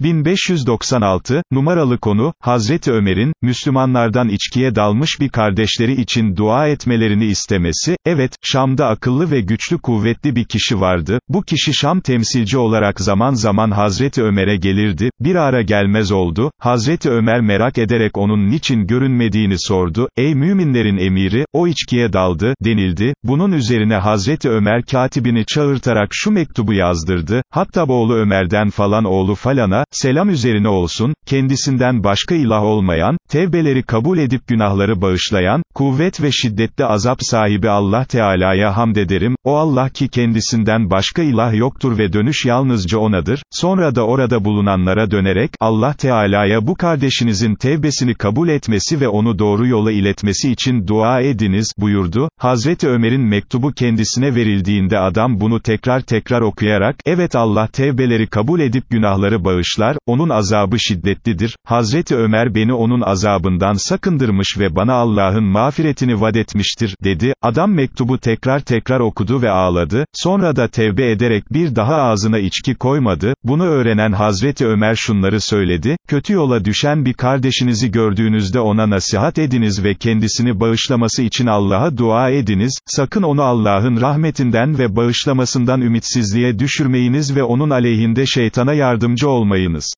1596, numaralı konu, Hazreti Ömer'in, Müslümanlardan içkiye dalmış bir kardeşleri için dua etmelerini istemesi, evet, Şam'da akıllı ve güçlü kuvvetli bir kişi vardı, bu kişi Şam temsilci olarak zaman zaman Hazreti Ömer'e gelirdi, bir ara gelmez oldu, Hazreti Ömer merak ederek onun niçin görünmediğini sordu, ey müminlerin emiri, o içkiye daldı, denildi, bunun üzerine Hazreti Ömer katibini çağırtarak şu mektubu yazdırdı, hatta oğlu Ömer'den falan oğlu falana, selam üzerine olsun, kendisinden başka ilah olmayan, tevbeleri kabul edip günahları bağışlayan, kuvvet ve şiddetli azap sahibi Allah Teala'ya hamd ederim, o Allah ki kendisinden başka ilah yoktur ve dönüş yalnızca O'nadır, sonra da orada bulunanlara dönerek, Allah Teala'ya bu kardeşinizin tevbesini kabul etmesi ve onu doğru yola iletmesi için dua ediniz, buyurdu, Hazreti Ömer'in mektubu kendisine verildiğinde adam bunu tekrar tekrar okuyarak, evet Allah tevbeleri kabul edip günahları bağışlar, onun azabı şiddetlidir, Hazreti Ömer beni onun azabından sakındırmış ve bana Allah'ın mağfiretini vadetmiştir, dedi, adam mektubu tekrar tekrar okudu ve ağladı, sonra da tevbe ederek bir daha ağzına içki koymadı, bunu öğrenen Hazreti Ömer şunları söyledi, kötü yola düşen bir kardeşinizi gördüğünüzde ona nasihat ediniz ve kendisini bağışlaması için Allah'a dua ediniz, sakın onu Allah'ın rahmetinden ve bağışlamasından ümitsizliğe düşürmeyiniz ve onun aleyhinde şeytana yardımcı olmayınız.